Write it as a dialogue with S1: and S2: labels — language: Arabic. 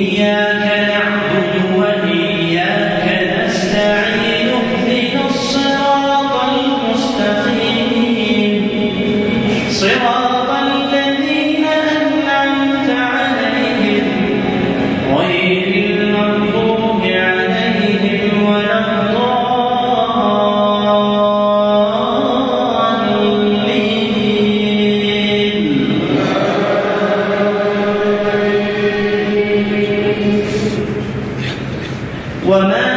S1: إياك نعبد وَنَا